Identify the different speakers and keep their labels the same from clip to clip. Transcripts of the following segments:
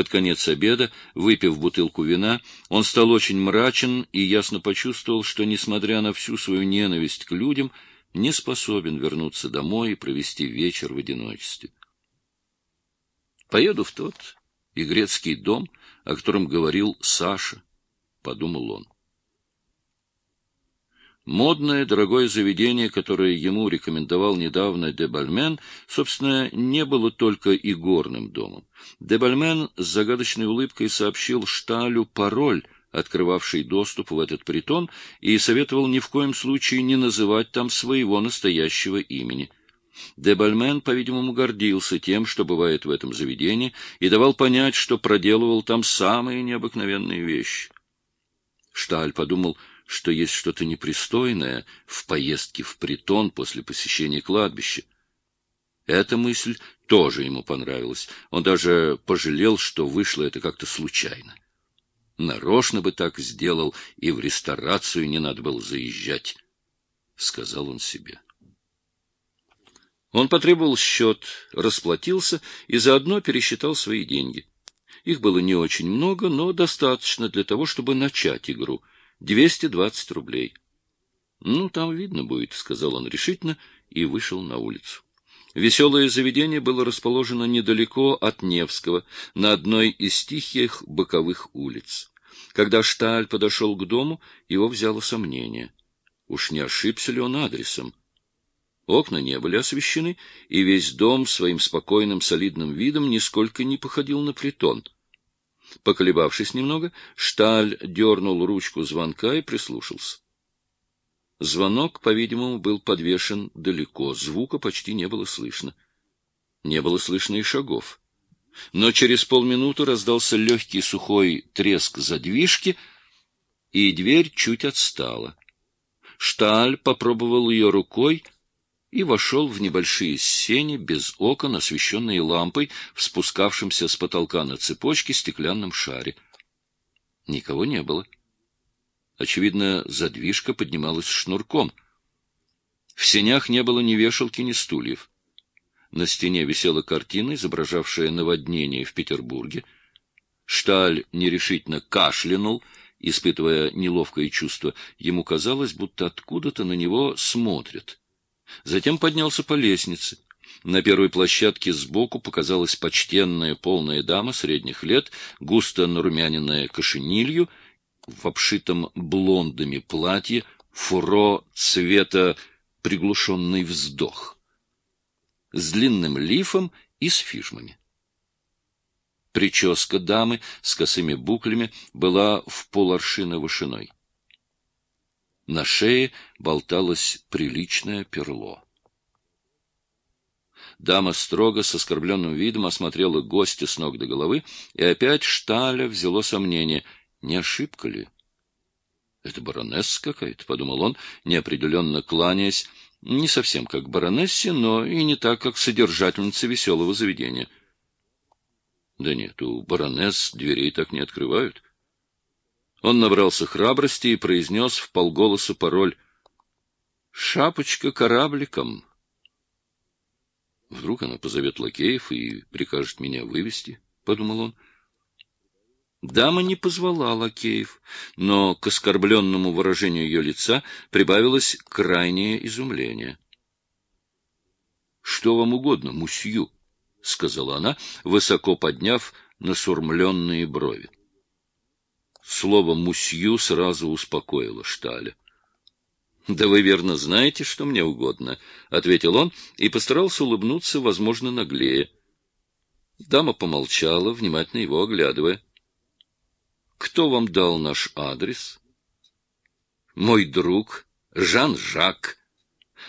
Speaker 1: Под конец обеда, выпив бутылку вина, он стал очень мрачен и ясно почувствовал, что, несмотря на всю свою ненависть к людям, не способен вернуться домой и провести вечер в одиночестве. «Поеду в тот игрецкий дом, о котором говорил Саша», — подумал он. Модное, дорогое заведение, которое ему рекомендовал недавно Дебальмен, собственно, не было только и горным домом. Дебальмен с загадочной улыбкой сообщил Шталю пароль, открывавший доступ в этот притон, и советовал ни в коем случае не называть там своего настоящего имени. Дебальмен, по-видимому, гордился тем, что бывает в этом заведении, и давал понять, что проделывал там самые необыкновенные вещи. Шталь подумал, что есть что-то непристойное в поездке в притон после посещения кладбища. Эта мысль тоже ему понравилась. Он даже пожалел, что вышло это как-то случайно. Нарочно бы так сделал, и в ресторацию не надо было заезжать, — сказал он себе. Он потребовал счет, расплатился и заодно пересчитал свои деньги. Их было не очень много, но достаточно для того, чтобы начать игру — Двести двадцать рублей. — Ну, там видно будет, — сказал он решительно и вышел на улицу. Веселое заведение было расположено недалеко от Невского, на одной из тихих боковых улиц. Когда Шталь подошел к дому, его взяло сомнение. Уж не ошибся ли он адресом? Окна не были освещены, и весь дом своим спокойным солидным видом нисколько не походил на притон — Поколебавшись немного, Шталь дернул ручку звонка и прислушался. Звонок, по-видимому, был подвешен далеко, звука почти не было слышно. Не было слышно и шагов. Но через полминуты раздался легкий сухой треск задвижки, и дверь чуть отстала. Шталь попробовал ее рукой — и вошел в небольшие сени без окон, освещенные лампой, в спускавшемся с потолка на цепочке стеклянном шаре. Никого не было. Очевидно, задвижка поднималась шнурком. В сенях не было ни вешалки, ни стульев. На стене висела картина, изображавшая наводнение в Петербурге. Шталь нерешительно кашлянул, испытывая неловкое чувство. Ему казалось, будто откуда-то на него смотрят. Затем поднялся по лестнице. На первой площадке сбоку показалась почтенная полная дама средних лет, густо нарумяненная кошенилью, в обшитом блондами платье, фуро цвета приглушенный вздох, с длинным лифом и с фижмами. Прическа дамы с косыми буклями была в поларшина вышиной. На шее болталось приличное перло. Дама строго, с оскорбленным видом осмотрела гостя с ног до головы, и опять Шталя взяло сомнение, не ошибка ли? — Это баронесса какая-то, — подумал он, неопределенно кланяясь, не совсем как баронессе, но и не так, как содержательница веселого заведения. Да нет, у баронесс дверей так не открывают. — он набрался храбрости и произнес в полголоса пароль «Шапочка корабликом». Вдруг она позовет лакеев и прикажет меня вывести, — подумал он. Дама не позвала лакеев, но к оскорбленному выражению ее лица прибавилось крайнее изумление. — Что вам угодно, мусью? — сказала она, высоко подняв насурмленные брови. Слово «мусью» сразу успокоило Шталя. — Да вы верно знаете, что мне угодно, — ответил он и постарался улыбнуться, возможно, наглее. Дама помолчала, внимательно его оглядывая. — Кто вам дал наш адрес? — Мой друг Жан-Жак.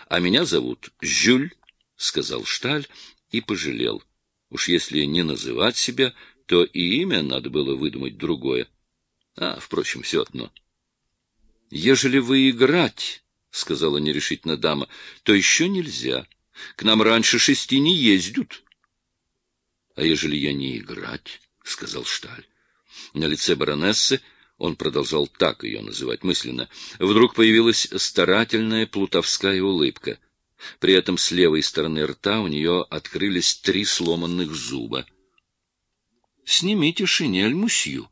Speaker 1: А меня зовут Жюль, — сказал Шталь и пожалел. Уж если не называть себя, то и имя надо было выдумать другое. А, впрочем, все одно. — Ежели вы играть, — сказала нерешительно дама, — то еще нельзя. К нам раньше шести не ездят. — А ежели я не играть, — сказал Шталь. На лице баронессы он продолжал так ее называть мысленно. Вдруг появилась старательная плутовская улыбка. При этом с левой стороны рта у нее открылись три сломанных зуба. Снимите шинель, мусью.